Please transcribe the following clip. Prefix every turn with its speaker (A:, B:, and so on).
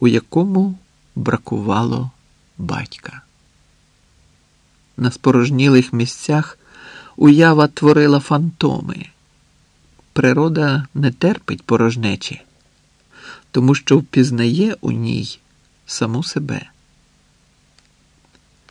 A: у якому бракувало батька. На спорожнілих місцях уява творила фантоми. Природа не терпить порожнечі, тому що впізнає у ній саму себе.